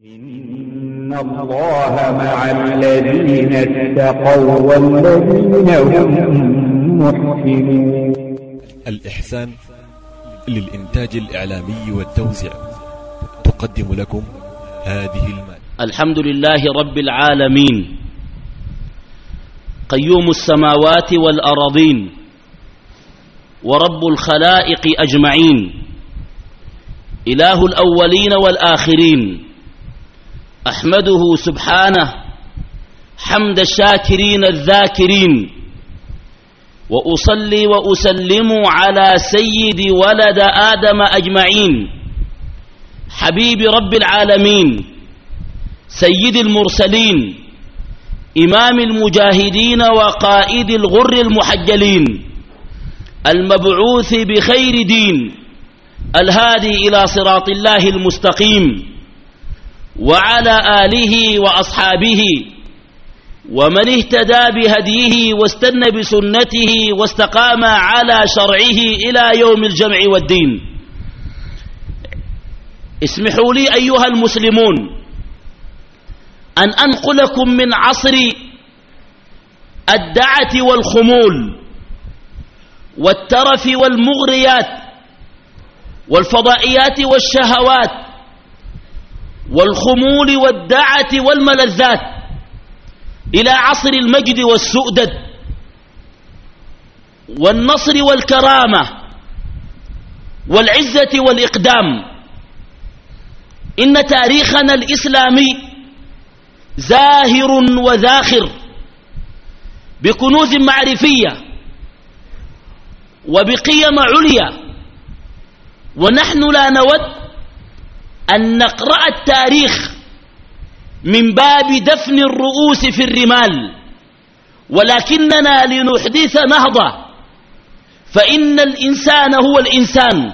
إن الله مع الذين اتقوا والذين هم محسنون الإحسان للإنتاج الإعلامي والتوزيع تقدم لكم هذه المادة. الحمد لله رب العالمين. قيوم السماوات والأراضين ورب الخلائق أجمعين. إله الأولين والآخرين. أحمده سبحانه حمد الشاكرين الذاكرين وأصلي وأسلم على سيد ولد آدم أجمعين حبيب رب العالمين سيد المرسلين إمام المجاهدين وقائد الغر المحجلين المبعوث بخير دين الهادي إلى صراط الله المستقيم. وعلى آله وأصحابه ومن اهتدى بهديه واستنى بسنته واستقام على شرعه إلى يوم الجمع والدين. اسمحوا لي أيها المسلمون أن أنقلكم من عصر الدعة والخمول والترف والمغريات والفضائيات والشهوات والخمول والدعة والملذات إلى عصر المجد والسؤدد والنصر والكرامة والعزة والإقدام. إن تاريخنا الإسلامي زاهر وذاخر بكنوز معرفية وبقيم عليا ونحن لا نود أن نقرأ التاريخ من باب دفن الرؤوس في الرمال ولكننا لنحدث نهضة فإن الإنسان هو الإنسان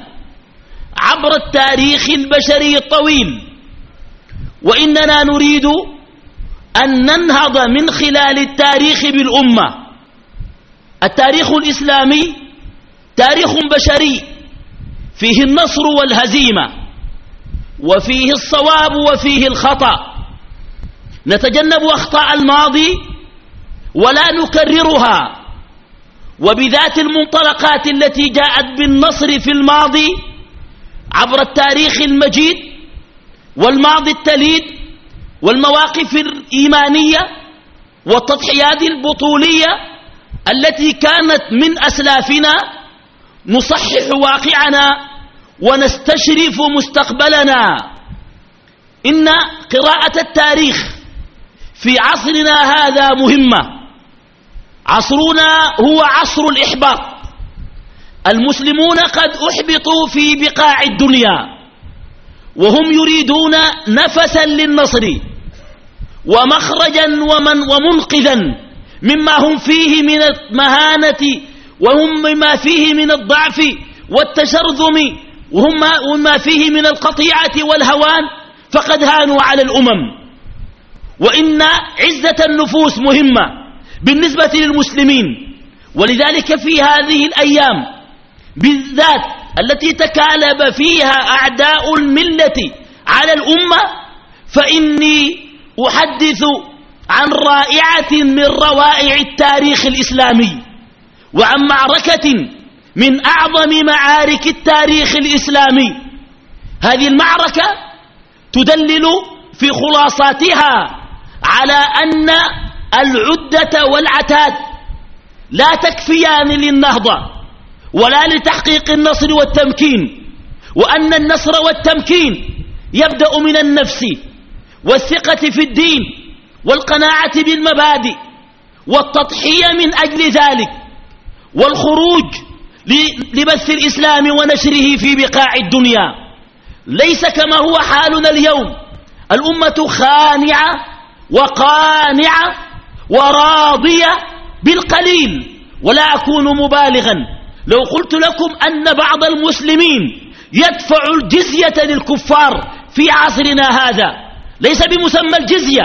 عبر التاريخ البشري الطويل وإننا نريد أن ننهض من خلال التاريخ بالأمة. التاريخ الإسلامي تاريخ بشري فيه النصر والهزيمة. وفيه الصواب وفيه الخطأ. نتجنب أخطاء الماضي ولا نكررها. وبذات المنطلقات التي جاءت بالنصر في الماضي عبر التاريخ المجيد والماضي التليد والمواقف الإيمانية والتضحيات البطولية التي كانت من أسلافنا نصحح واقعنا ونستشرف مستقبلنا. إن قراءة التاريخ في عصرنا هذا مهمة. عصرنا هو عصر الإحباط. المسلمون قد أحبطوا في بقاع الدنيا. وهم يريدون نفسا للنصر. ومخرجا ومن ومنقذا مما هم فيه من المهانة وهم مما فيه من الضعف والتشرذم. وهم وما فيه من القطيعة والهوان فقد هانوا على الأمم. وإن عزة النفوس مهمة بالنسبة للمسلمين. ولذلك في هذه الأيام بالذات التي تكالب فيها أعداء الملة على الأمة فإني أحدث عن رائعة من روائع التاريخ الإسلامي. وعن معركة من أعظم معارك التاريخ الإسلامي. هذه المعركة تدلل في خلاصاتها على أن العدة والعتاد لا تكفيان للنهضة ولا لتحقيق النصر والتمكين وأن النصر والتمكين يبدأ من النفس والثقة في الدين والقناعة بالمبادئ والتضحية من أجل ذلك والخروج لبث الإسلام ونشره في بقاع الدنيا. ليس كما هو حالنا اليوم. الأمة خانعة وقانعة وراضية بالقليل. ولا أكون مبالغا. لو قلت لكم أن بعض المسلمين يدفع الجزية للكفار في عصرنا هذا ليس بمسمى الجزية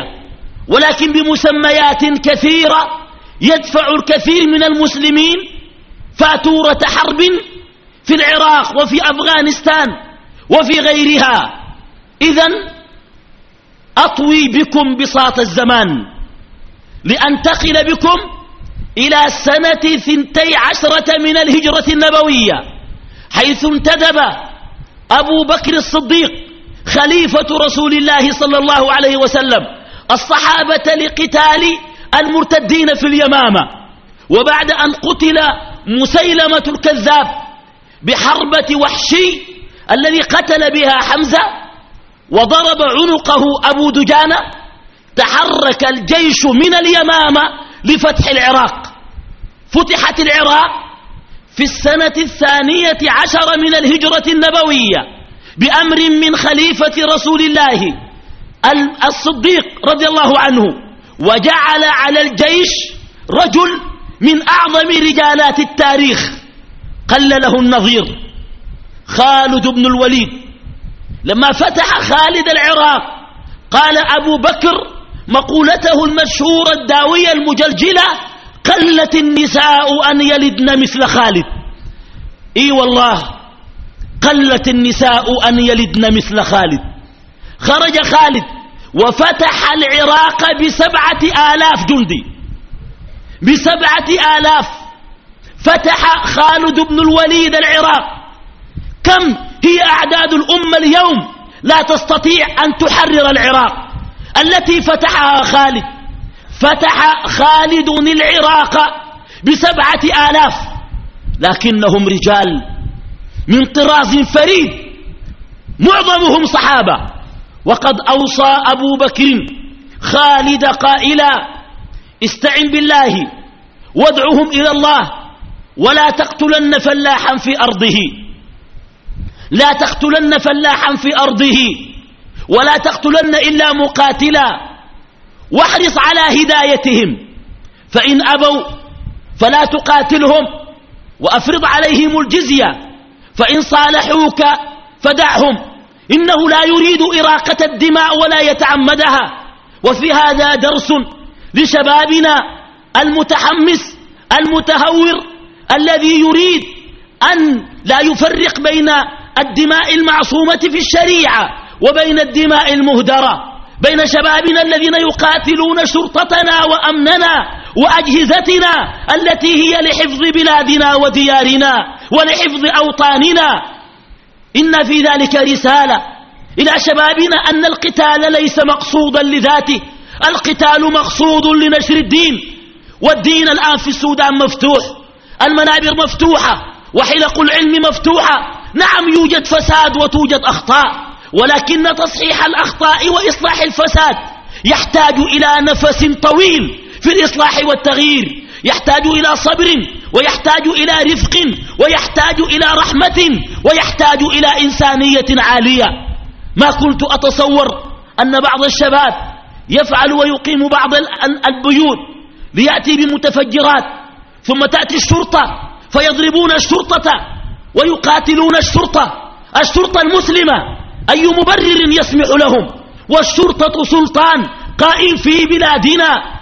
ولكن بمسميات كثيرة يدفع الكثير من المسلمين فاتورة حرب في العراق وفي أفغانستان وفي غيرها. إذا أطوي بكم بساط الزمان لأنتقل بكم إلى سنة ثنتي عشرة من الهجرة النبوية حيث انتدب أبو بكر الصديق خليفة رسول الله صلى الله عليه وسلم الصحابة لقتال المرتدين في اليمامة. وبعد أن قتل مسيلمة الكذاب بحربة وحشي الذي قتل بها حمزة وضرب عنقه أبو دجانة تحرك الجيش من اليمامة لفتح العراق. فتحت العراق في السنة الثانية عشر من الهجرة النبوية بأمر من خليفة رسول الله الصديق رضي الله عنه وجعل على الجيش رجل من أعظم رجالات التاريخ قل له النظير خالد بن الوليد. لما فتح خالد العراق قال أبو بكر مقولته المشهورة الداوية المجلجلة قلت النساء أن يلدن مثل خالد. إي والله قلت النساء أن يلدن مثل خالد. خرج خالد وفتح العراق بسبعة آلاف جندي. بسبعة آلاف. فتح خالد بن الوليد العراق. كم هي أعداد الأمة اليوم؟ لا تستطيع أن تحرر العراق. التي فتحها خالد. فتح خالد العراق بسبعة آلاف. لكنهم رجال من طراز فريد. معظمهم صحابة. وقد أوصى أبو بكر خالد قائلا استعن بالله وادعهم إلى الله ولا تقتلن فلاحا في أرضه. لا تقتلن فلاحا في أرضه ولا تقتلن إلا مقاتلا. واحرص على هدايتهم. فإن أبوا فلا تقاتلهم وأفرض عليهم الجزية. فإن صالحوك فدعهم. إنه لا يريد إراقة الدماء ولا يتعمدها. وفي هذا درس لشبابنا المتحمس المتهور الذي يريد أن لا يفرق بين الدماء المعصومة في الشريعة وبين الدماء المهدرة بين شبابنا الذين يقاتلون شرطتنا وأمننا وأجهزتنا التي هي لحفظ بلادنا وديارنا ولحفظ أوطاننا. إن في ذلك رسالة إلى شبابنا أن القتال ليس مقصودا لذاته. القتال مقصود لنشر الدين والدين الآن في السودان مفتوح المنابر مفتوحة وحلق العلم مفتوحة. نعم يوجد فساد وتوجد أخطاء ولكن تصحيح الأخطاء وإصلاح الفساد يحتاج إلى نفس طويل في الإصلاح والتغيير. يحتاج إلى صبر ويحتاج إلى رفق ويحتاج إلى رحمة ويحتاج إلى إنسانية عالية. ما كنت أتصور أن بعض الشباب يفعل ويقيم بعض البيوت ليأتي بمتفجرات ثم تأتي الشرطة فيضربون الشرطة ويقاتلون الشرطة الشرطة المسلمة أي مبرر يسمح لهم والشرطة سلطان قائم في بلادنا.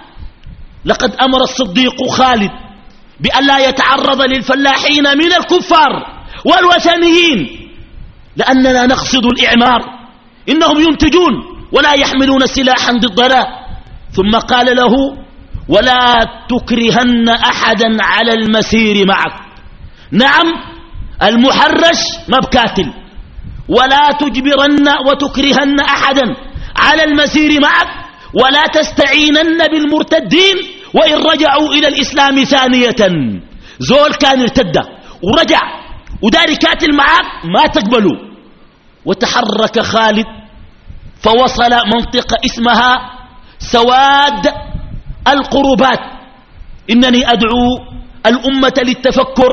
لقد أمر الصديق خالد بأن لا يتعرض للفلاحين من الكفار والوثنيين لأننا نقصد الإعمار إنهم ينتجون ولا يحملون سلاحا ضدنا. ثم قال له ولا تكرهن أحدا على المسير معك. نعم المحرش ما بكاتل ولا تجبرن وتكرهن أحدا على المسير معك. ولا تستعينن بالمرتدين. وإن رجعوا إلى الإسلام ثانية. زول كان ارتد ورجع. وداري كاتل معك ما تقبلوا. وتحرك خالد فوصل منطقة اسمها سواد القربات. إنني أدعو الأمة للتفكر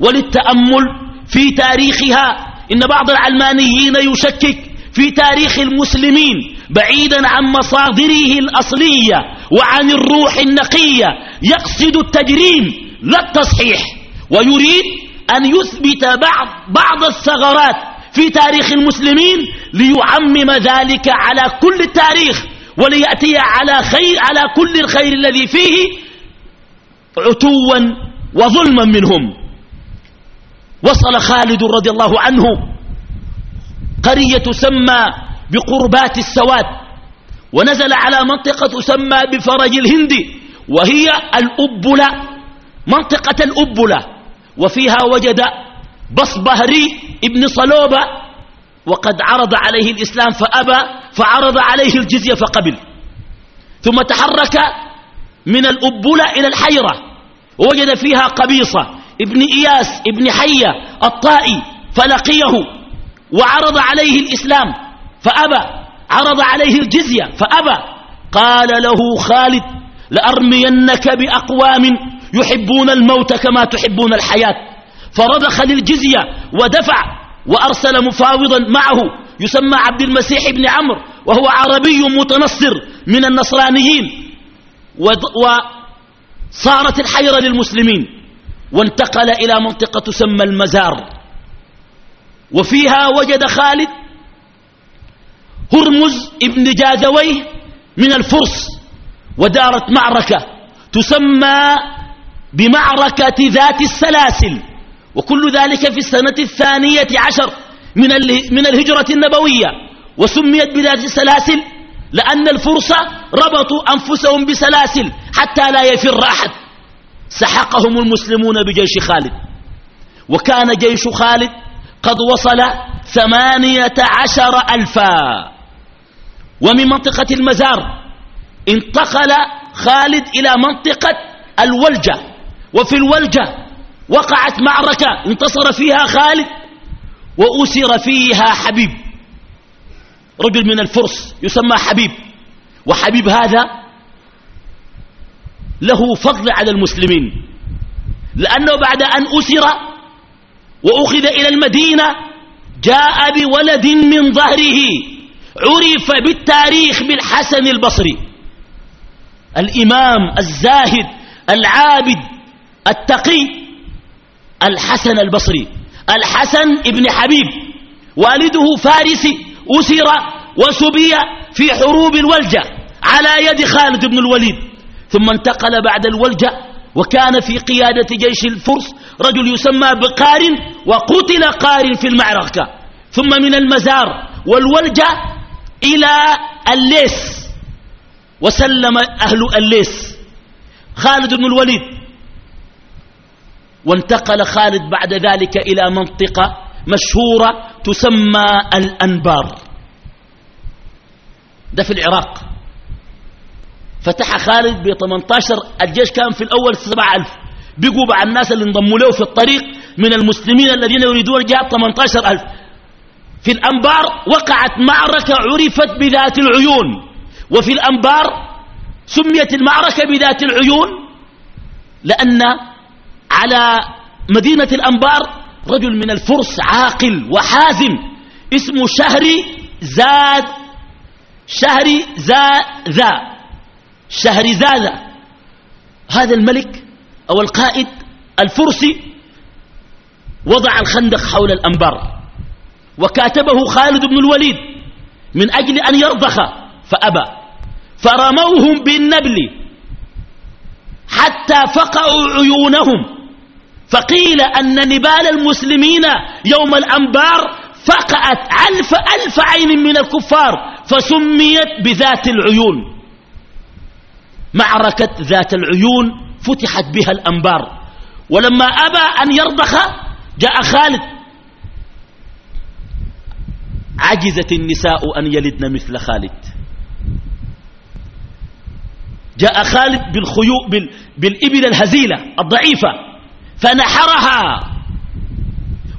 وللتأمل في تاريخها. إن بعض العلمانيين يشكك في تاريخ المسلمين بعيدا عن مصادره الأصلية وعن الروح النقية. يقصد التجريم لا التصحيح ويريد أن يثبت بعض, بعض الثغرات في تاريخ المسلمين ليعمم ذلك على كل التاريخ وليأتي على, خير على كل الخير الذي فيه عتوا وظلما منهم. وصل خالد رضي الله عنه قرية تسمى بقربات السواد ونزل على منطقة تسمى بفرج الهند وهي الأبلة منطقة الأبلة وفيها وجد بصبهري ابن صلوبة وقد عرض عليه الإسلام فأبى فعرض عليه الجزية فقبل. ثم تحرك من الأبلة إلى الحيرة ووجد فيها قبيصة ابن إياس ابن حية الطائي فلقيه وعرض عليه الإسلام فأبى عرض عليه الجزية فأبى. قال له خالد لأرمينك بأقوام يحبون الموت كما تحبون الحياة. فرضخ للجزية ودفع وأرسل مفاوضا معه يسمى عبد المسيح بن عمرو وهو عربي متنصر من النصرانيين وصارت الحيرة للمسلمين وانتقل إلى منطقة تسمى المزار. وفيها وجد خالد هرمز ابن جاذويه من الفرس ودارت معركة تسمى بمعركة ذات السلاسل. وكل ذلك في السنة الثانية عشر من, من الهجرة النبوية وسميت بذات السلاسل لأن الفرس ربطوا أنفسهم بسلاسل حتى لا يفر أحد. سحقهم المسلمون بجيش خالد. وكان جيش خالد قد وصل ثمانية عشر ألفا. ومن منطقة المزار انتقل خالد إلى منطقة الولجة. وفي الولجة وقعت معركة انتصر فيها خالد وأسر فيها حبيب. رجل من الفرس يسمى حبيب. وحبيب هذا له فضل على المسلمين. لأنه بعد أن أسر وأخذ إلى المدينة جاء بولد من ظهره. عرف بالتاريخ بالحسن البصري. الإمام الزاهد العابد التقي الحسن البصري الحسن ابن حبيب والده فارسي أسر وسبي في حروب الولجة على يد خالد بن الوليد. ثم انتقل بعد الولجة وكان في قيادة جيش الفرس رجل يسمى بقار وقتل قار في المعركة. ثم من المزار والولجة إلى الليس وسلم أهل الليس خالد بن الوليد وانتقل خالد بعد ذلك إلى منطقة مشهورة تسمى الأنبار. ده في العراق. فتح خالد ب 18 الجيش كان في الأول 7000 بقوا مع الناس اللي انضموا له في الطريق من المسلمين الذين يريدون الجهاد 18000 في الأنبار وقعت معركة عرفت بذات العيون. وفي الأنبار سميت المعركة بذات العيون لأن على مدينة الأنبار رجل من الفرس عاقل وحازم اسمه شهري زاد شهري زا ذا شهري زاد هذا الملك أو القائد الفرسي وضع الخندق حول الأنبار وكاتبه خالد بن الوليد من أجل أن يرضخ فأبى. فرموهم بالنبل حتى فقعوا عيونهم. فقيل أن نبال المسلمين يوم الأنبار فقعت ألف ألف عين من الكفار فسميت بذات العيون. معركة ذات العيون فتحت بها الأنبار. ولما أبى أن يرضخ جاء خالد. عجزت النساء أن يلدن مثل خالد. جاء خالد بالخيوء بال... بالإبل الهزيلة الضعيفة. فنحرها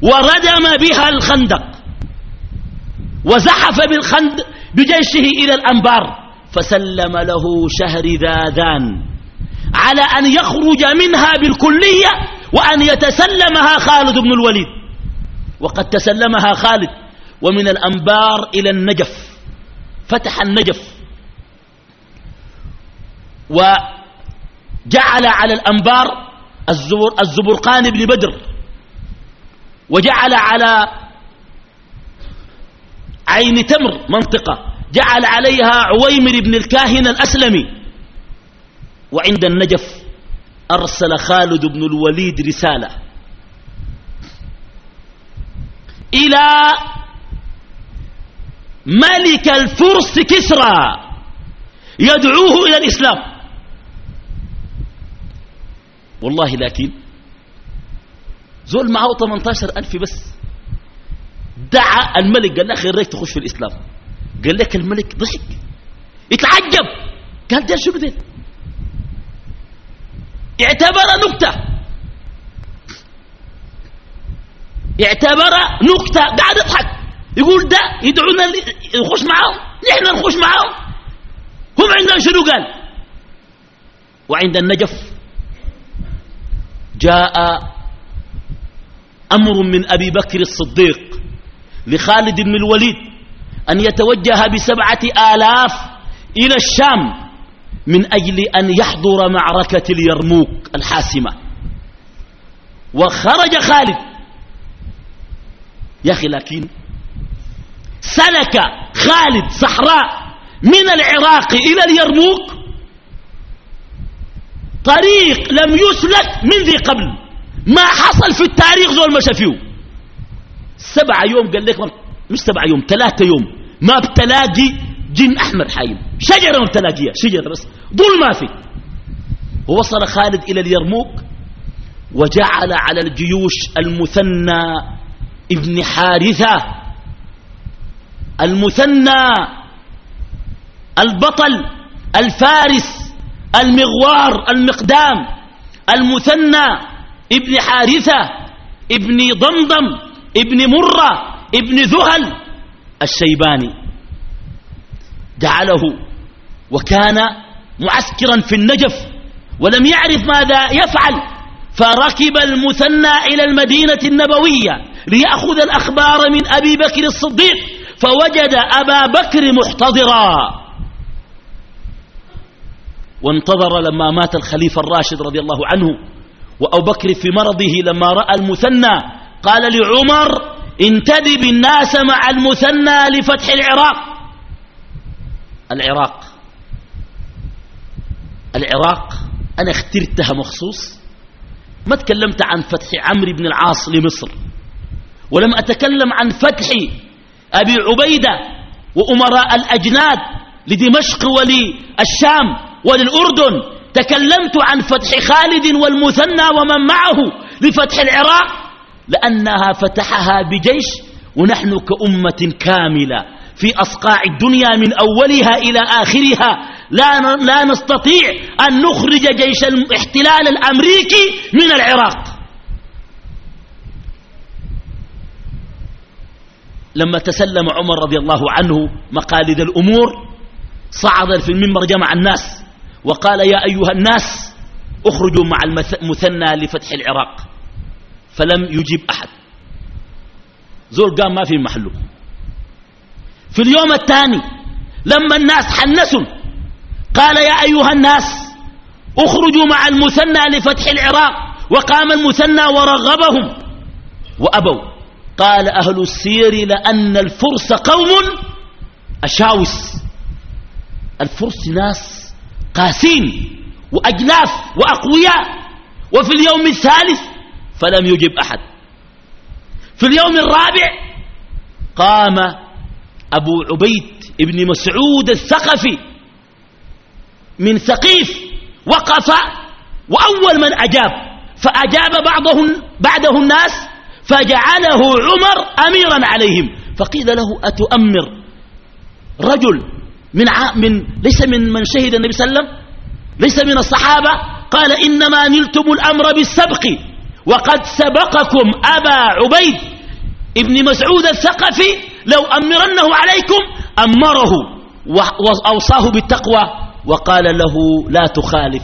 وردم بها الخندق وزحف بالخندق بجيشه إلى الأنبار فسلم له شهر ذاذان على أن يخرج منها بالكلية وأن يتسلمها خالد بن الوليد. وقد تسلمها خالد ومن الأنبار إلى النجف فتح النجف. وجعل على الأنبار الزبر الزبرقان بن بدر. وجعل على عين تمر منطقة. جعل عليها عويمر بن الكاهن الأسلمي. وعند النجف أرسل خالد بن الوليد رسالة. إلى ملك الفرس كسرى يدعوه إلى الإسلام. والله لكن زول معه 18 ألف بس. دعا الملك قال له خير ريك تخش في الإسلام. قال لك الملك ضحك. اتعجب قال ده شو بدل اعتبر نكتة. اعتبر نكتة. قاعد يضحك. يقول ده يدعونا نخش معاهم نحن نخش معاهم هم عندهم شنو قال؟ وعند النجف. جاء أمر من أبي بكر الصديق لخالد بن الوليد أن يتوجه بسبعة آلاف إلى الشام من أجل أن يحضر معركة اليرموك الحاسمة. وخرج خالد. يا أخي لكن سلك خالد صحراء من العراق إلى اليرموك طريق لم يسلك من ذي قبل. ما حصل في التاريخ زول مشى فيه سبعة يوم قال لك مش سبعة يوم ثلاثة يوم. ما بتلاقي جن أحمر حايم. شجرة ما بتلاقيها شجرة بس. ظل ما في. ووصل خالد إلى اليرموك وجعل على الجيوش المثنى ابن حارثة. المثنى البطل الفارس المغوار المقدام المثنى ابن حارثة ابن ضمضم ابن مرة ابن ذهل الشيباني. جعله وكان معسكرا في النجف ولم يعرف ماذا يفعل فركب المثنى إلى المدينة النبوية ليأخذ الأخبار من أبي بكر الصديق فوجد أبا بكر محتضرا. وانتظر لما مات الخليفة الراشد رضي الله عنه وأبو بكر في مرضه لما رأى المثنى قال لعمر انتدب الناس مع المثنى لفتح العراق. العراق. العراق أنا اخترتها مخصوص. ما تكلمت عن فتح عمرو بن العاص لمصر ولم أتكلم عن فتح أبي عبيدة وأمراء الأجناد لدمشق وللشام. وللأردن تكلمت عن فتح خالد والمثنى ومن معه لفتح العراق لأنها فتحها بجيش ونحن كأمة كاملة في أصقاع الدنيا من أولها إلى آخرها. لا, لا نستطيع أن نخرج جيش الاحتلال الأمريكي من العراق. لما تسلم عمر رضي الله عنه مقاليد الأمور صعد في المنبر جمع الناس. وقال يا أيها الناس اخرجوا مع المثنى لفتح العراق. فلم يجيب أحد. زول قام ما في محله. في اليوم الثاني لما الناس حنسوا قال يا أيها الناس اخرجوا مع المثنى لفتح العراق. وقام المثنى ورغبهم وأبوا. قال أهل السير لأن الفرس قوم أشاوس. الفرس ناس قاسين وأجلاف وأقوياء وفي اليوم الثالث فلم يجب أحد. في اليوم الرابع قام أبو عبيد ابن مسعود الثقفي من ثقيف وقف وأول من أجاب فأجاب بعضهم بعده الناس فجعله عمر أميرا عليهم فقيل له أتؤمر؟ رجل من, من ليس من من شهد النبي صلى الله عليه وسلم. ليس من الصحابة. قال إنما نلتم الأمر بالسبق. وقد سبقكم أبا عبيد ابن مسعود الثقفي. لو أمرنه عليكم أمره وأوصاه بالتقوى. وقال له لا تخالف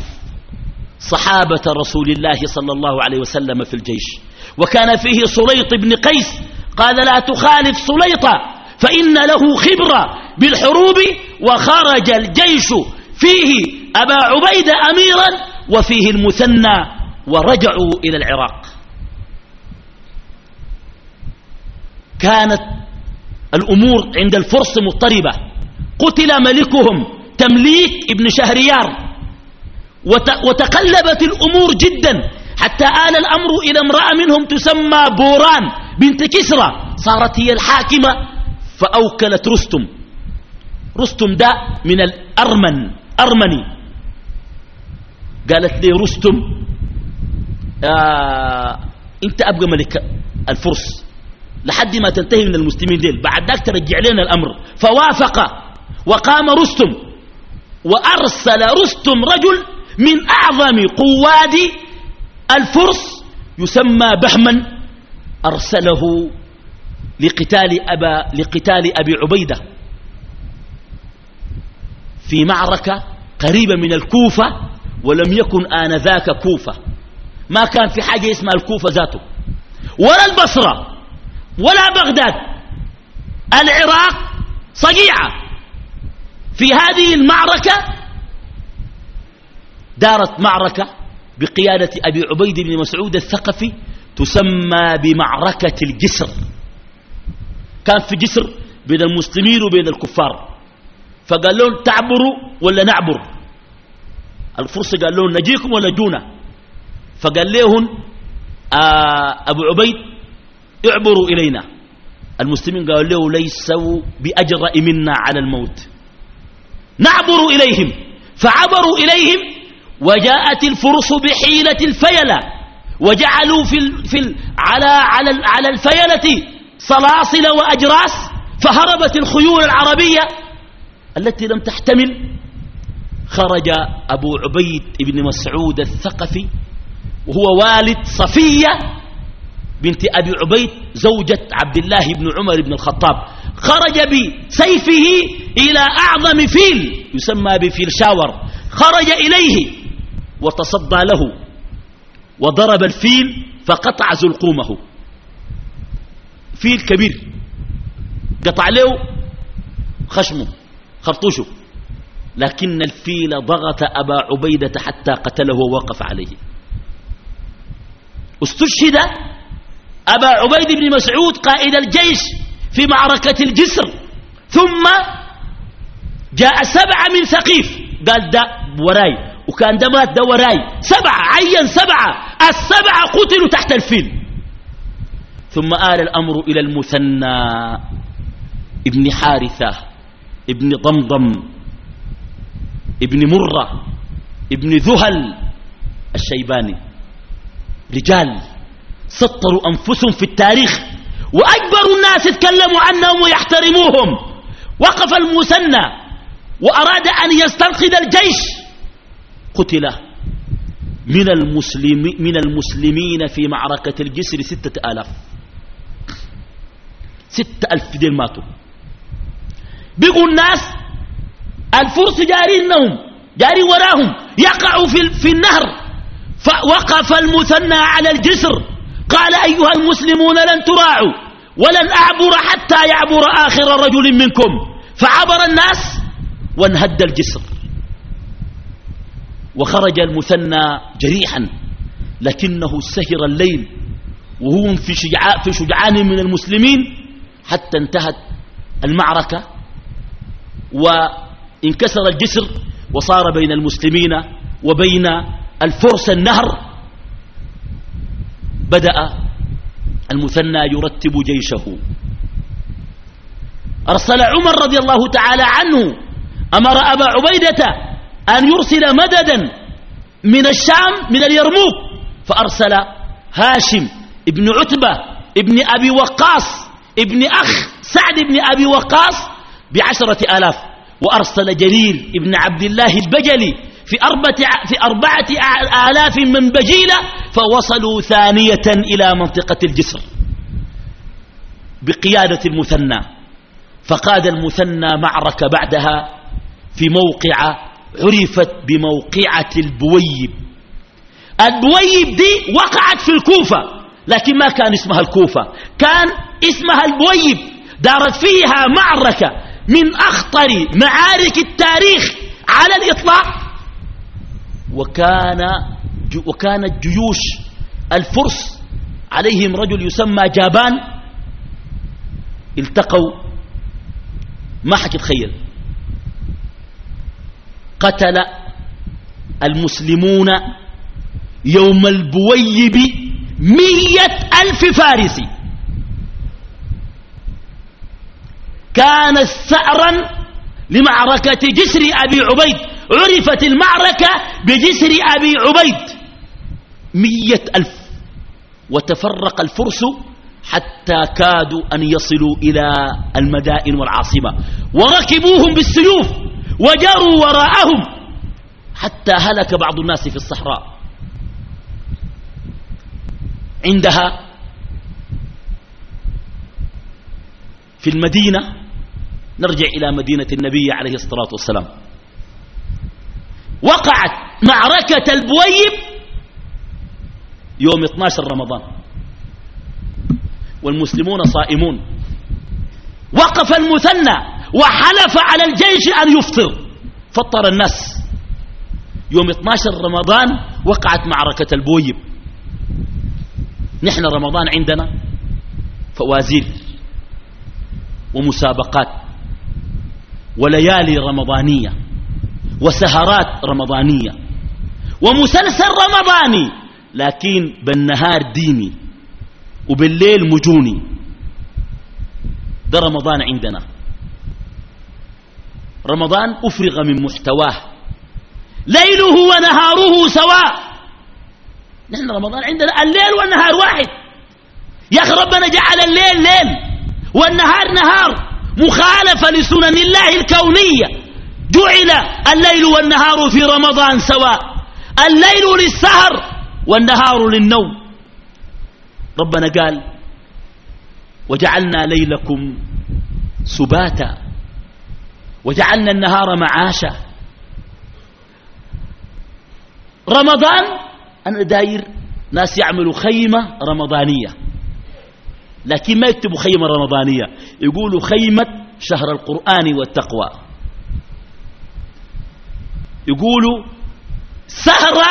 صحابة رسول الله صلى الله عليه وسلم في الجيش. وكان فيه سليط بن قيس. قال لا تخالف سليطة. فإن له خبرة بالحروب وخرج الجيش فيه أبا عبيد أميرا وفيه المثنى ورجعوا إلى العراق. كانت الأمور عند الفرس مضطربة. قتل ملكهم تمليك ابن شهريار. وتقلبت الأمور جدا حتى آل الأمر إلى امرأة منهم تسمى بوران بنت كسرى. صارت هي الحاكمة فأوكلت رستم. رستم ده من الأرمن أرمني. قالت لي رستم آه أنت أبقى ملك الفرس. لحد ما تنتهي من المسلمين ديل. بعد ذاك ترجع لنا الأمر. فوافق وقام رستم. وأرسل رستم رجل من أعظم قواد الفرس يسمى بهما أرسله لقتال, أبا لقتال أبي عبيدة في معركة قريبة من الكوفة ولم يكن آنذاك كوفة. ما كان في حاجة اسمها الكوفة ذاته. ولا البصرة ولا بغداد. العراق صقيعة. في هذه المعركة دارت معركة بقيادة أبي عبيد بن مسعود الثقفي تسمى بمعركة الجسر. كان في جسر بين المسلمين وبين الكفار. فقال لهم تعبروا ولا نعبر؟ الفرس قال لهم نجيكم ولا جونا؟ فقال لهم آه أبو عبيد اعبروا إلينا. المسلمين قالوا له ليسوا بأجرأ منا على الموت. نعبر إليهم. فعبروا إليهم وجاءت الفرس بحيلة الفيلة وجعلوا في في على على على الفيلة صلاصل وأجراس فهربت الخيول العربية التي لم تحتمل. خرج أبو عبيد بن مسعود الثقفي وهو والد صفية بنت أبي عبيد زوجة عبد الله بن عمر بن الخطاب. خرج بسيفه إلى أعظم فيل يسمى بفيل شاور. خرج إليه وتصدى له وضرب الفيل فقطع زلقومه. فيل كبير قطع له خشمه خرطوشه. لكن الفيل ضغط أبا عبيدة حتى قتله ووقف عليه. استشهد أبا عبيد بن مسعود قائد الجيش في معركة الجسر. ثم جاء سبعة من ثقيف. قال ده وراي وكان ده مات ده وراي. سبعة عين سبعة. السبعة قتلوا تحت الفيل. ثم آل الأمر إلى المثنى. ابن حارثة ابن ضمضم ابن مرة ابن ذهل الشيباني. رجال سطروا أنفسهم في التاريخ وأكبر الناس اتكلموا عنهم ويحترموهم. وقف المثنى وأراد أن يستنقذ الجيش. قتل من, المسلم من المسلمين في معركة الجسر ستة آلاف. ستة ألف دين ماتوا. بقوا الناس الفرس جارينهم جاري وراهم يقعوا في, في النهر. فوقف المثنى على الجسر. قال أيها المسلمون لن تراعوا ولن أعبر حتى يعبر آخر رجل منكم. فعبر الناس وانهد الجسر. وخرج المثنى جريحا لكنه سهر الليل وهو في شجعان من المسلمين. حتى انتهت المعركة وانكسر الجسر وصار بين المسلمين وبين الفرس النهر بدأ المثنى يرتب جيشه. أرسل عمر رضي الله تعالى عنه أمر أبا عبيدة أن يرسل مددا من الشام من اليرموك فأرسل هاشم ابن عتبة ابن أبي وقاص ابن أخ سعد ابن أبي وقاص بعشرة آلاف وأرسل جرير ابن عبد الله البجلي في أربعة, في أربعة آلاف من بجيلة فوصلوا ثانية إلى منطقة الجسر بقيادة المثنى فقاد المثنى معركة بعدها في موقع عرفت بموقعة البويب. البويب دي وقعت في الكوفة. لكن ما كان اسمها الكوفة. كان اسمها البويب. دارت فيها معركة من أخطر معارك التاريخ على الإطلاق. وكان وكانت جيوش الفرس عليهم رجل يسمى جابان. التقوا ما حتتخيل قتل المسلمون يوم البويب مية ألف فارسي. كان ثأرا لمعركة جسر أبي عبيد. عرفت المعركة بجسر أبي عبيد. مية ألف. وتفرق الفرس حتى كادوا أن يصلوا إلى المدائن والعاصمة. وركبوهم بالسيوف وجروا وراءهم حتى هلك بعض الناس في الصحراء. عندها في المدينة نرجع إلى مدينة النبي عليه الصلاة والسلام. وقعت معركة البويب يوم 12 رمضان. والمسلمون صائمون. وقف المثنى وحلف على الجيش أن يفطر. فطر الناس. يوم 12 رمضان وقعت معركة البويب. نحن رمضان عندنا فوازير ومسابقات وليالي رمضانية وسهرات رمضانية ومسلسل رمضاني لكن بالنهار ديني وبالليل مجوني. ده رمضان عندنا. رمضان أفرغ من محتواه. ليله ونهاره سواء. نحن رمضان عندنا الليل والنهار واحد. يا أخي ربنا جعل الليل ليل والنهار نهار مخالفة لسنن الله الكونية. جعل الليل والنهار في رمضان سواء. الليل للسهر والنهار للنوم. ربنا قال وجعلنا ليلكم سباتا وجعلنا النهار معاشا. رمضان أنا داير ناس يعملوا خيمة رمضانية لكن ما يكتبوا خيمة رمضانية يقولوا خيمة شهر القرآن والتقوى. يقولوا سهرة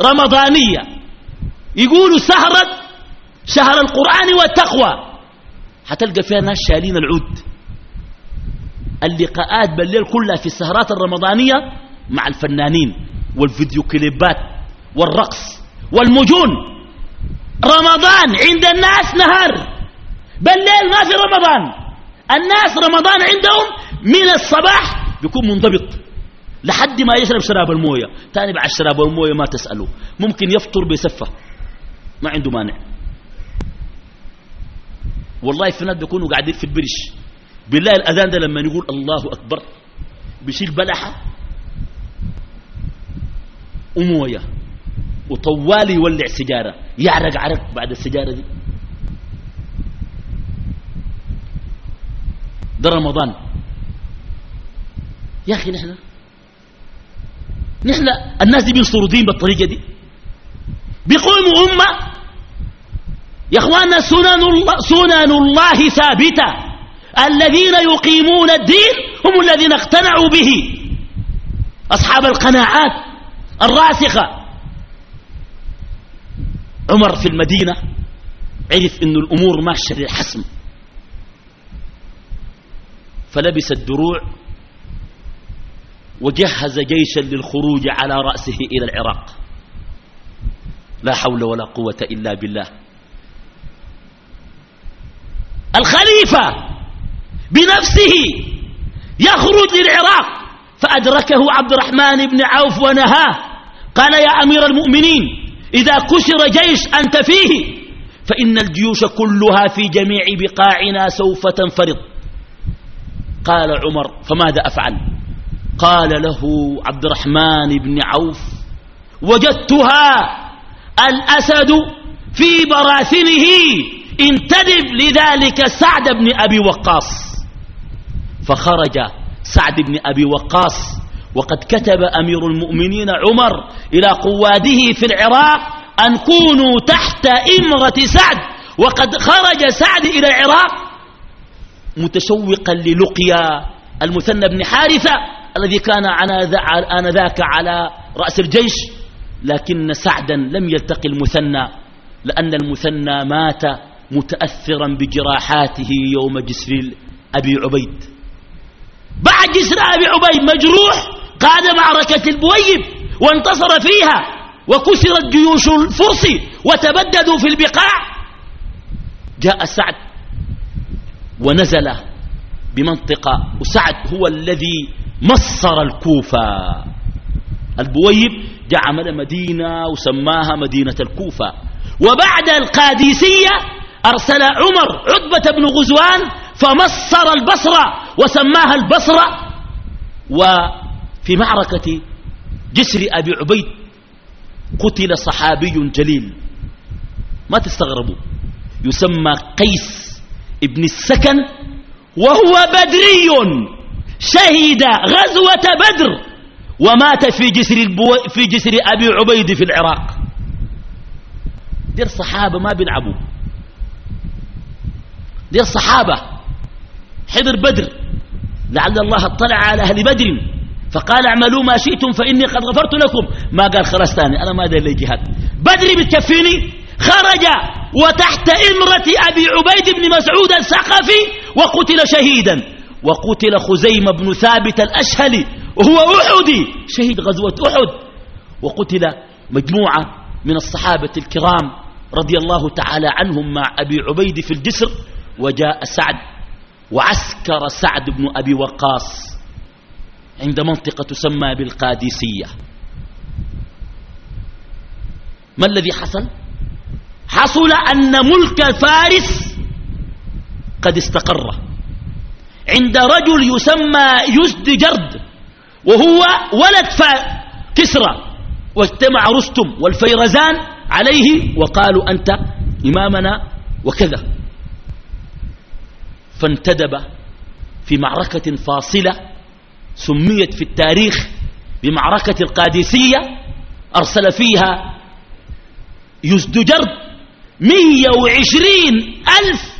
رمضانية يقولوا سهرة شهر القرآن والتقوى. حتلقى فيها ناس شالين العود. اللقاءات بالليل كلها في السهرات الرمضانية مع الفنانين والفيديو كليبات. والرقص والمجون. رمضان عند الناس نهار بالليل ما في رمضان. الناس رمضان عندهم من الصباح بيكون منضبط لحد ما يشرب شراب الموية. تاني بعد شراب الموية ما تسأله. ممكن يفطر بسفة. ما عنده مانع. والله في ناس بيكونوا قاعدين في البرش بالله الأذان ده لما يقول الله أكبر. بيشيل بلحة. وموية. وطوالي يولع سيجارة. يعرق عرق بعد السيجارة دي. ده رمضان. يا أخي نحن نحن الناس دي بينصروا دين بالطريقة دي. بيقوموا أمة. يا أخوانا سنن الله, سنن الله ثابتة. الذين يقيمون الدين هم الذين اقتنعوا به. أصحاب القناعات الراسخة. عمر في المدينة عرف أن الأمور ماشية للحسم. فلبس الدروع وجهز جيشا للخروج على رأسه إلى العراق. لا حول ولا قوة إلا بالله. الخليفة بنفسه يخرج للعراق فأدركه عبد الرحمن بن عوف ونهاه. قال يا أمير المؤمنين إذا كسر جيش أنت فيه فإن الجيوش كلها في جميع بقاعنا سوف تنفرض قال عمر فماذا أفعل؟ قال له عبد الرحمن بن عوف وجدتها الأسد في براثنه انتدب لذلك سعد بن أبي وقاص. فخرج سعد بن أبي وقاص وقد كتب أمير المؤمنين عمر إلى قواده في العراق أن كونوا تحت إمرة سعد. وقد خرج سعد إلى العراق متشوقا للقيا المثنى بن حارثة الذي كان آنذاك على رأس الجيش لكن سعدا لم يلتقي المثنى لأن المثنى مات متأثرا بجراحاته يوم جسر أبي عبيد. بعد جسر أبي عبيد مجروح قاد معركة البويب وانتصر فيها وكسرت جيوش الفرس وتبددوا في البقاع جاء سعد ونزل بمنطقة وسعد هو الذي مصر الكوفة. البويب جاء عمل مدينة وسماها مدينة الكوفة. وبعد القادسية أرسل عمر عتبة بن غزوان فمصر البصرة وسماها البصرة وفي معركة جسر أبي عبيد قتل صحابي جليل. ما تستغربوا. يسمى قيس ابن السكن وهو بدري. شهد غزوة بدر ومات في جسر, البو... في جسر أبي عبيد في العراق. دير صحابة ما بيلعبوا. دير صحابة. حضر بدر. لعل الله اطلع على أهل بدر. فقال اعملوا ما شئتم فإني قد غفرت لكم. ما قال خلاص ثاني أنا ما داير لي جهاد. بدري بتكفيني خرج وتحت إمرة أبي عبيد بن مسعود الثقفي وقتل شهيدا. وقتل خزيمة بن ثابت الأشهلي وهو أحدي. شهيد غزوة أحد. وقتل مجموعة من الصحابة الكرام رضي الله تعالى عنهم مع أبي عبيد في الجسر وجاء سعد وعسكر سعد بن أبي وقاص. عند منطقة تسمى بالقادسية. ما الذي حصل؟ حصل أن ملك فارس قد استقر. عند رجل يسمى يزد جرد وهو ولد كسرى واجتمع رستم والفيرزان عليه وقالوا أنت إمامنا وكذا. فانتدب في معركة فاصلة سميت في التاريخ بمعركة القادسية أرسل فيها يزدجرد مية وعشرين ألف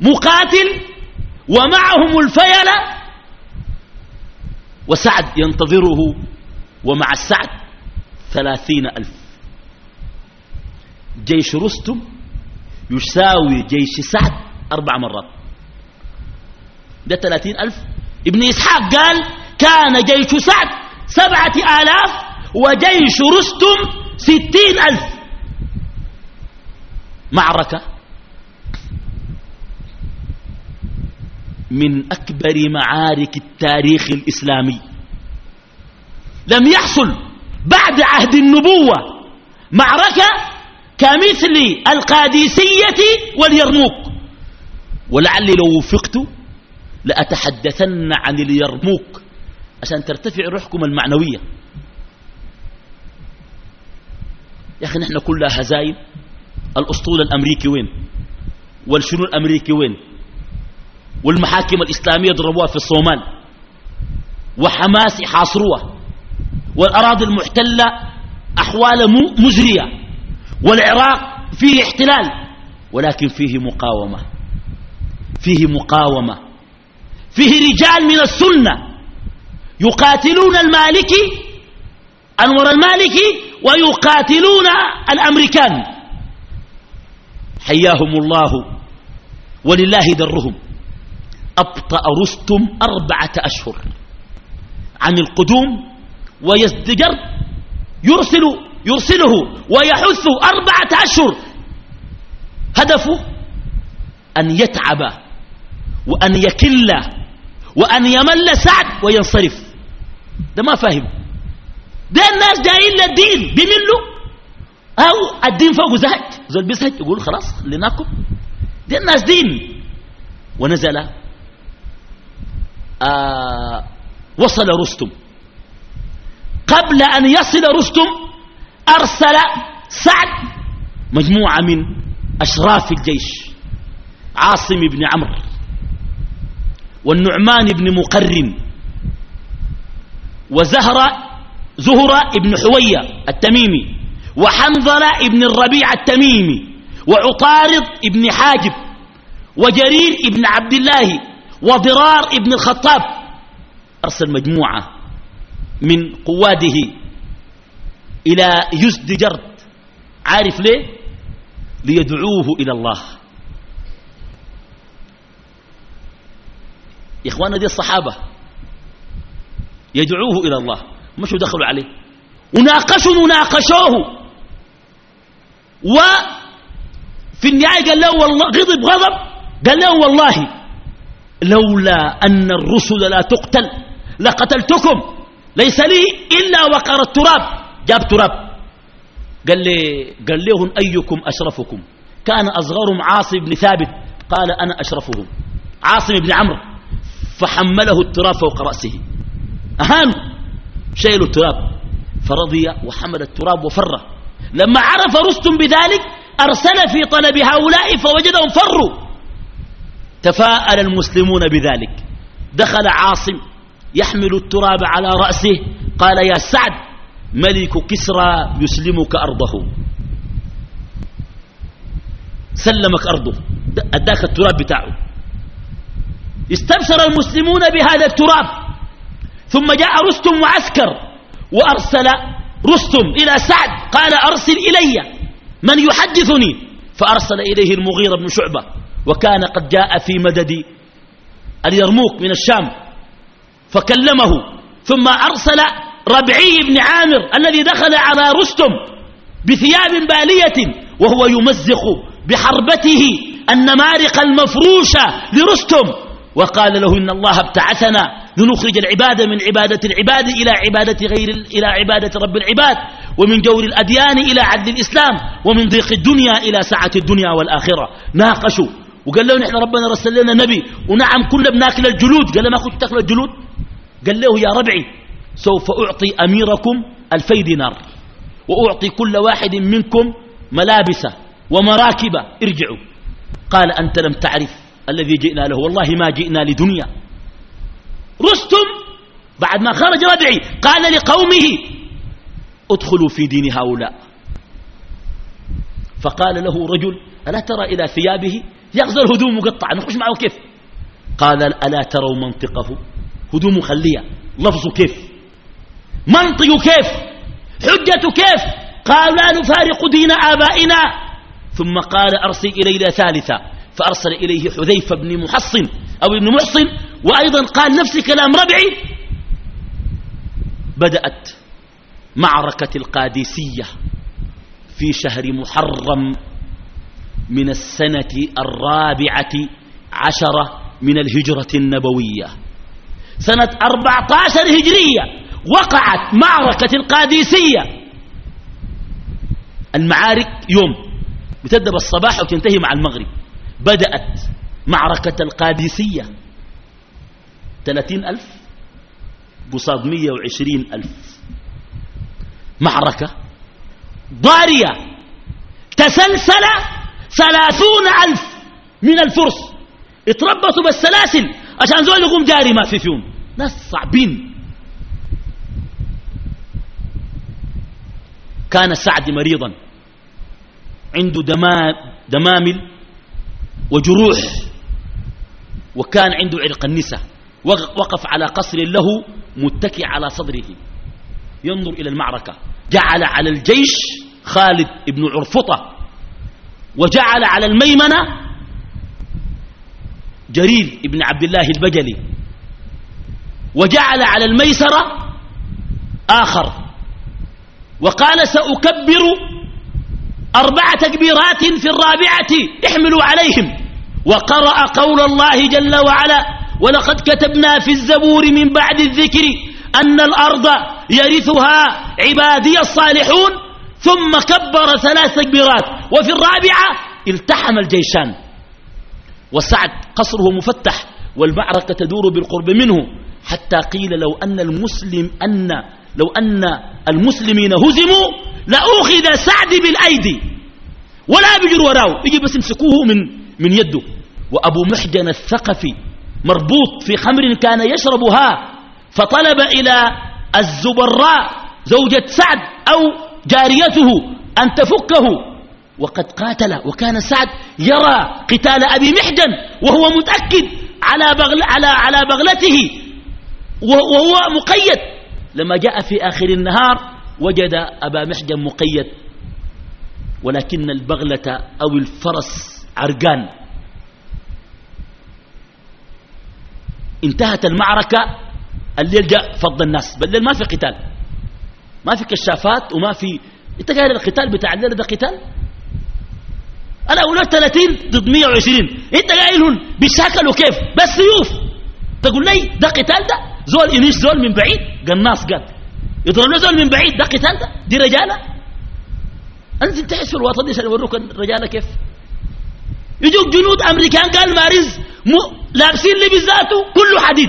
مقاتل ومعهم الفيلة. وسعد ينتظره ومع السعد ثلاثين ألف. جيش رستم يساوي جيش سعد أربع مرات. ده ثلاثين ألف ابن إسحاق قال كان جيش سعد سبعة آلاف وجيش رستم ستين ألف. معركة من أكبر معارك التاريخ الإسلامي. لم يحصل بعد عهد النبوة معركة كمثل القادسية واليرموك. ولعلي لو وفقت لأتحدثن عن اليرموك عشان ترتفع روحكم المعنوية. يا أخي نحن كلها هزايم. الأسطول الأمريكي وين؟ والشنو الأمريكي وين؟ والمحاكم الإسلامية ضربوها في الصومال. وحماس يحاصروها. والأراضي المحتلة أحوال مزرية والعراق فيه احتلال. ولكن فيه مقاومة. فيه مقاومة. فيه رجال من السنة يقاتلون المالكي أنور المالكي ويقاتلون الأمريكان. حياهم الله ولله درهم. أبطأ رستم أربعة أشهر. عن القدوم ويزدجر يرسل يرسله ويحث أربعة أشهر. هدفه أن يتعب وأن يكل وأن يمل سعد وينصرف. ده ما فاهم. ده الناس جايين للدين بيملوا. أو الدين فوق زهج. زول بيزهج يقول خلاص خليناكم دي الناس دين. ونزل آه وصل رستم. قبل أن يصل رستم أرسل سعد مجموعة من أشراف الجيش. عاصم بن عمرو. والنعمان بن مقرن وزهرة زهرة بن حوية التميمي وحنظلة بن الربيع التميمي وعطارد بن حاجب وجرير بن عبد الله وضرار ابن الخطاب. أرسل مجموعة من قواده إلى يزد جرد. عارف ليه؟ ليدعوه إلى الله. يا إخوانا دي الصحابة. يدعوه إلى الله. مشوا دخلوا عليه. وناقشوا وناقشوه وفي النهاية قال له والله غضب غضب. قال له والله لولا أن الرسل لا تقتل لقتلتكم. ليس لي إلا وقر التراب. جاب تراب. قال لي قال لهم أيكم أشرفكم؟ كان أصغرهم عاصم بن ثابت. قال أنا أشرفهم. عاصم بن عمرو. فحمله التراب فوق رأسه. أهانوا شيلوا التراب. فرضي وحمل التراب وفر لما عرف رستم بذلك أرسل في طلب هؤلاء فوجدهم فروا. تفاءل المسلمون بذلك. دخل عاصم يحمل التراب على رأسه. قال يا سعد ملك كسرى يسلمك أرضه. سلمك أرضه. أداك التراب بتاعه. استبشر المسلمون بهذا التراب. ثم جاء رستم وعسكر وأرسل رستم إلى سعد قال أرسل إلي من يحدثني؟ فأرسل إليه المغيرة بن شعبة وكان قد جاء في مدد اليرموك من الشام فكلمه. ثم أرسل ربعي بن عامر الذي دخل على رستم بثياب بالية وهو يمزق بحربته النمارق المفروشة لرستم. وقال له إن الله ابتعثنا لنخرج العبادة من عبادة العباد إلى عبادة غير إلى عبادة رب العباد ومن جور الأديان إلى عدل الإسلام ومن ضيق الدنيا إلى سعة الدنيا والآخرة. ناقشوا. وقال له نحن ربنا رسل لنا نبي ونعم كنا بناكل الجلود. قال له ما كنت تأكل الجلود؟ قال له يا ربعي سوف أعطي أميركم ألفي دينار وأعطي كل واحد منكم ملابس ومراكب ارجعوا. قال أنت لم تعرف. الذي جئنا له والله ما جئنا لدنيا. رستم بعد ما خرج ربعي قال لقومه ادخلوا في دين هؤلاء. فقال له رجل ألا ترى إلى ثيابه؟ يغزل هدوم مقطعة نخش معه كيف؟ قال ألا تروا منطقه؟ هدوم خلية لفظه كيف؟ منطق كيف؟ حجة كيف؟ قال لا نفارق دين آبائنا. ثم قال أرسل إلينا ثالثا فأرسل إليه حذيفة بن محصن أو ابن محصن وأيضا قال نفس كلام ربعي. بدأت معركة القادسية في شهر محرم من السنة الرابعة عشرة من الهجرة النبوية. سنة أربعة عشر هجرية وقعت معركة القادسية. المعارك يوم بتبدأ بالصباح وتنتهي مع المغرب. بدأت معركة القادسية. ثلاثين ألف؟ قصاد مية وعشرين ألف. معركة ضارية. تسلسل ثلاثون ألف من الفرس. اتربصوا بالسلاسل عشان زول يقوم جاري ما في فيهم. ناس صعبين. كان سعد مريضا. عنده دمامل وجروح. وكان عنده عرق النساء. وقف على قصر له متكئ على صدره. ينظر إلى المعركة. جعل على الجيش خالد بن عرفطة. وجعل على الميمنة جرير بن عبد الله البجلي. وجعل على الميسرة آخر. وقال سأكبر أربع تكبيرات في الرابعة احملوا عليهم. وقرأ قول الله جل وعلا ولقد كتبنا في الزبور من بعد الذكر أن الأرض يرثها عبادي الصالحون ثم كبر ثلاث تكبيرات وفي الرابعة التحم الجيشان. وسعد قصره مفتح والمعركة تدور بالقرب منه حتى قيل لو أن المسلم أن لو أن المسلمين هزموا لأخذ سعد بالأيدي ولا بيجر وراه يجي بس يمسكوه من, من يده. وأبو محجن الثقفي مربوط في خمر كان يشربها فطلب إلى الزبراء زوجة سعد أو جاريته أن تفكه. وقد قاتل وكان سعد يرى قتال أبي محجن وهو متأكد على, بغل على, على بغلته. وهو مقيد. لما جاء في آخر النهار وجد أبا محجن مقيد. ولكن البغلة أو الفرس عرقان انتهت المعركة الليل جاء فض الناس. بالليل ما في قتال. ما في كشافات وما في انت قايل القتال بتاع الليل ده قتال؟ الأولاد 30 ضد 120 انت قايلهم بيشاكلوا كيف؟ بس سيوف. تقول لي ده قتال ده؟ زول ينيش زول من بعيد؟ قناص قال. يضرب له زول من بعيد؟ ده قتال ده؟ دي رجالة؟ انزل تحس في الوطن دي عشان يوروك الرجالة كيف؟ يجوك جنود أمريكان قال مارز لابسين لبس ذاته كله حديد.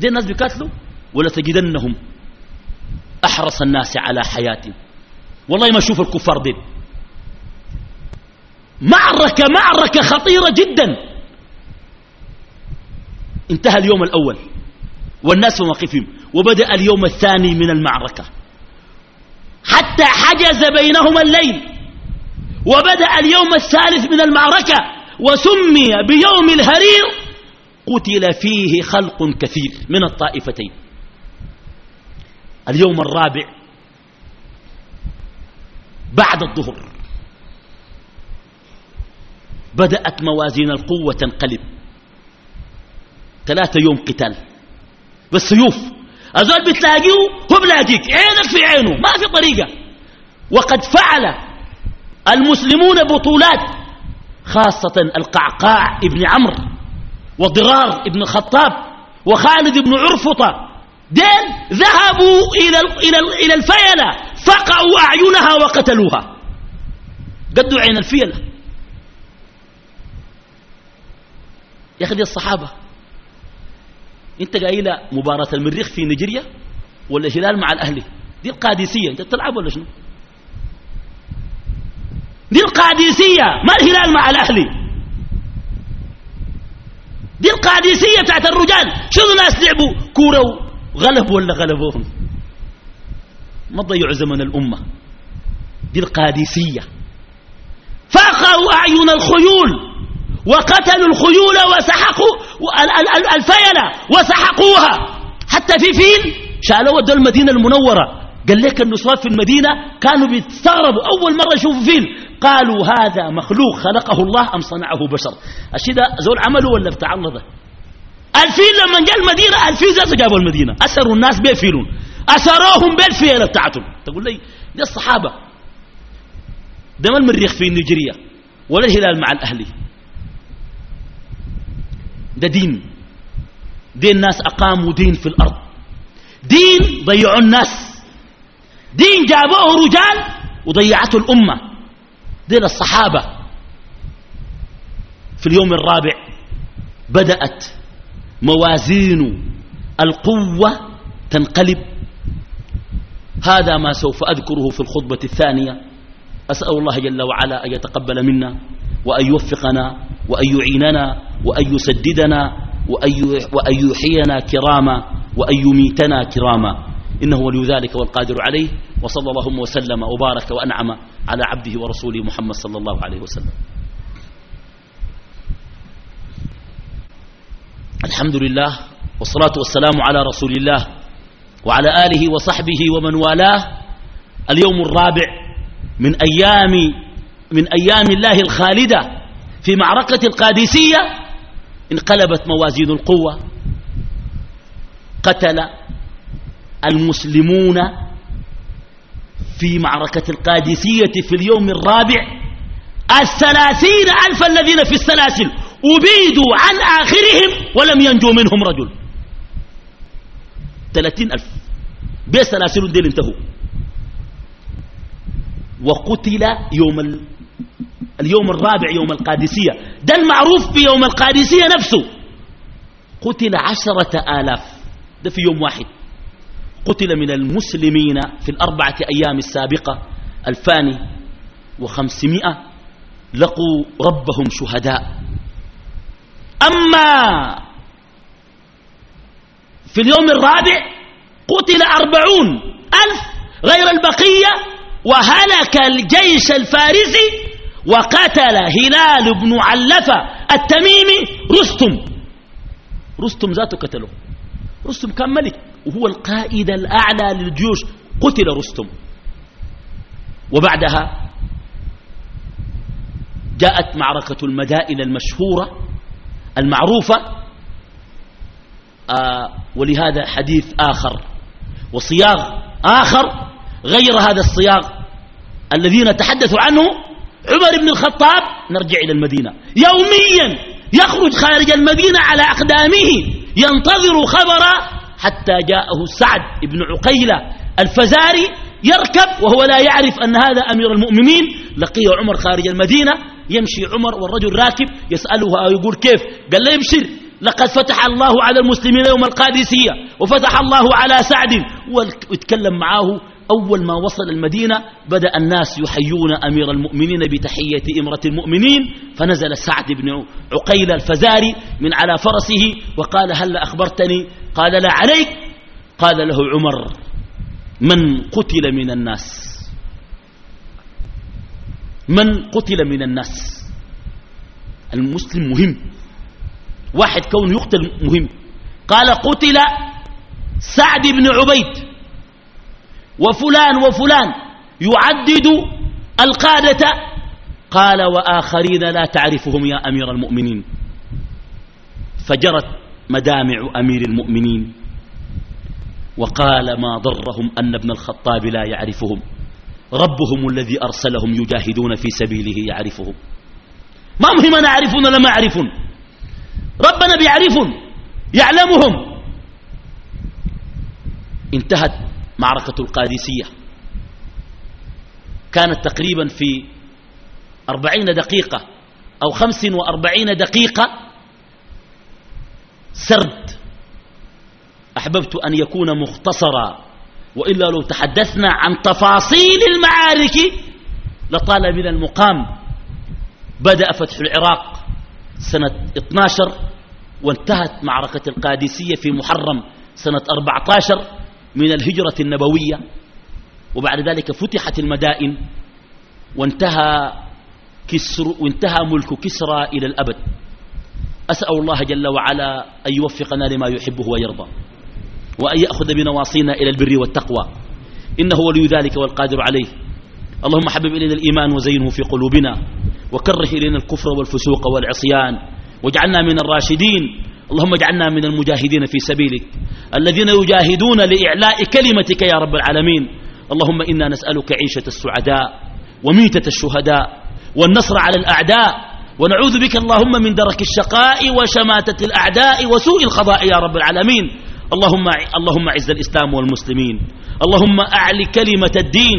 دي الناس بيقاتلوا؟ ولا تجدنهم أحرص الناس على حياتهم. والله ما أشوف الكفار دين معركة معركة خطيرة جدا. انتهى اليوم الأول. والناس في موقفهم وبدأ اليوم الثاني من المعركة. حتى حجز بينهما الليل. وبدأ اليوم الثالث من المعركة وسمي بيوم الهرير قتل فيه خلق كثير من الطائفتين. اليوم الرابع بعد الظهر بدأت موازين القوة تنقلب. ثلاثة يوم قتال بالسيوف. الزول بتلاقيه هو بلاقيك عينك في عينه ما في طريقة. وقد فعل المسلمون بطولات خاصة القعقاع ابن عمرو وضرار ابن الخطاب وخالد بن عرفطة. دين ذهبوا إلى, إلى, إلى الفيلة فقعوا أعينها وقتلوها. قدوا عين الفيلة. يا أخي الصحابة. أنت قايلة مباراة المريخ في نيجيريا ولا هلال مع الأهلي؟ دي القادسية. أنت تلعب ولا شنو؟ دي القادسية ما الهلال مع الأهلي؟ دي القادسية بتاعت الرجال. شنو ناس لعبوا؟ كورة وغلبوا ولا غلبوهم؟ ما تضيعوا زمن الأمة. دي القادسية فأقروا أعين الخيول وقتلوا الخيول وسحقوا الفيلة وسحقوها. حتى في فيل شالوا ودوا المدينة المنورة. قال لك النصاب في المدينة كانوا بيستغربوا. أول مرة يشوفوا فيل قالوا هذا مخلوق خلقه الله أم صنعه بشر؟ الشيء ده زول عمله ولا بتاع الله ده؟ الفيل لما جاء المدينة الفيل ذاته جابوا المدينة. أسروا الناس بيفيلون أسروهم بالفيلة بتاعتهم. تقول لي دي الصحابة. ده ما المريخ في نيجيريا ولا الهلال مع الأهلي. ده دين. دي الناس أقاموا دين في الأرض. دين ضيعوا الناس. دين جابوه رجال وضيعته الأمة. دين الصحابة. في اليوم الرابع بدأت موازين القوة تنقلب. هذا ما سوف أذكره في الخطبة الثانية. أسأل الله جل وعلا أن يتقبل منا وأن يوفقنا وأن يعيننا وأن يسددنا وأن يحيينا كراما وأن يميتنا كراما. إنه ولي ذلك والقادر عليه وصلى اللهم وسلم وبارك وأنعم على عبده ورسوله محمد صلى الله عليه وسلم. الحمد لله والصلاة والسلام على رسول الله وعلى آله وصحبه ومن والاه. اليوم الرابع من أيام من أيام الله الخالدة في معركة القادسية انقلبت موازين القوة قتل المسلمون في معركة القادسية في اليوم الرابع الثلاثين ألف الذين في السلاسل أبيدوا عن آخرهم ولم ينجو منهم رجل. ثلاثين ألف. بسلاسل ديل انتهوا. وقتل يوم ال... اليوم الرابع يوم القادسية. ده المعروف في يوم القادسية نفسه. قتل عشرة آلاف. ده في يوم واحد. قتل من المسلمين في الأربعة أيام السابقة الفاني وخمسمائة لقوا ربهم شهداء. أما في اليوم الرابع قتل أربعون ألف غير البقية وهلك الجيش الفارسي وقتل هلال بن علفة التميمي رستم. رستم ذاته قتله رستم كان ملك. وهو القائد الأعلى للجيوش قتل رستم. وبعدها جاءت معركة المدائن المشهورة المعروفة آه ولهذا حديث آخر وصياغ آخر غير هذا الصياغ الذين نتحدث عنه عمر بن الخطاب. نرجع إلى المدينة. يوميا يخرج خارج المدينة على أقدامه ينتظر خبر حتى جاءه سعد بن عقيلة الفزاري يركب وهو لا يعرف أن هذا أمير المؤمنين لقيه عمر خارج المدينة يمشي عمر والرجل راكب يسأله يقول كيف؟ قال له يبشر لقد فتح الله على المسلمين يوم القادسية وفتح الله على سعد. ويتكلم معاه أول ما وصل المدينة بدأ الناس يحيون أمير المؤمنين بتحية إمرة المؤمنين فنزل سعد بن عقيل الفزاري من على فرسه وقال هل أخبرتني؟ قال لا عليك قال له عمر من قتل من الناس من قتل من الناس المسلم مهم واحد كون يقتل مهم قال قتل سعد بن عبيد وفلان وفلان يعدد القادة قال وآخرين لا تعرفهم يا أمير المؤمنين فجرت مدامع أمير المؤمنين وقال ما ضرهم أن ابن الخطاب لا يعرفهم. ربهم الذي أرسلهم يجاهدون في سبيله يعرفهم. ما مهم أنا أعرفون ولا ما أعرفون ربنا بيعرفهم يعلمهم. انتهت معركة القادسية. كانت تقريبا في أربعين دقيقة أو خمس وأربعين دقيقة سرد. أحببت أن يكون مختصرا وإلا لو تحدثنا عن تفاصيل المعارك لطال من المقام. بدأ فتح العراق سنة 12 وانتهت معركة القادسية في محرم سنة 14 من الهجرة النبوية. وبعد ذلك فتحت المدائن وانتهى, كسر وانتهى ملك كسرى إلى الأبد. أسأل الله جل وعلا أن يوفقنا لما يحبه ويرضى وأن يأخذ بنواصينا إلى البر والتقوى. إنه ولي ذلك والقادر عليه. اللهم حبب إلينا الإيمان وزينه في قلوبنا وكره إلينا الكفر والفسوق والعصيان واجعلنا من الراشدين. اللهم اجعلنا من المجاهدين في سبيلك الذين يجاهدون لإعلاء كلمتك يا رب العالمين. اللهم إنا نسألك عيشة السعداء وميتة الشهداء والنصر على الأعداء. ونعوذ بك اللهم من درك الشقاء وشماتة الأعداء وسوء الخضاء يا رب العالمين. اللهم اللهم أعز الإسلام والمسلمين. اللهم أعل كلمة الدين.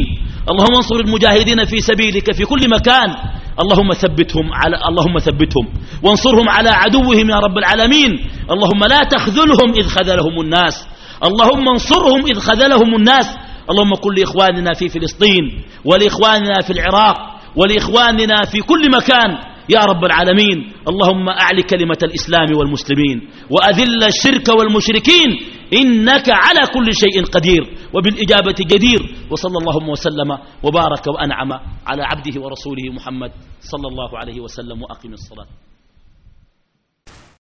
اللهم انصر المجاهدين في سبيلك في كل مكان. اللهم ثبتهم على اللهم ثبتهم. وانصرهم على عدوهم يا رب العالمين. اللهم لا تخذلهم إذ خذلهم الناس. اللهم انصرهم إذ خذلهم الناس. اللهم كن لإخواننا في فلسطين ولإخواننا في العراق ولإخواننا في كل مكان. يا رب العالمين اللهم أعل كلمة الإسلام والمسلمين وأذل الشرك والمشركين إنك على كل شيء قدير وبالإجابة جدير وصلى اللهم وسلم وبارك وأنعم على عبده ورسوله محمد صلى الله عليه وسلم وأقم الصلاة.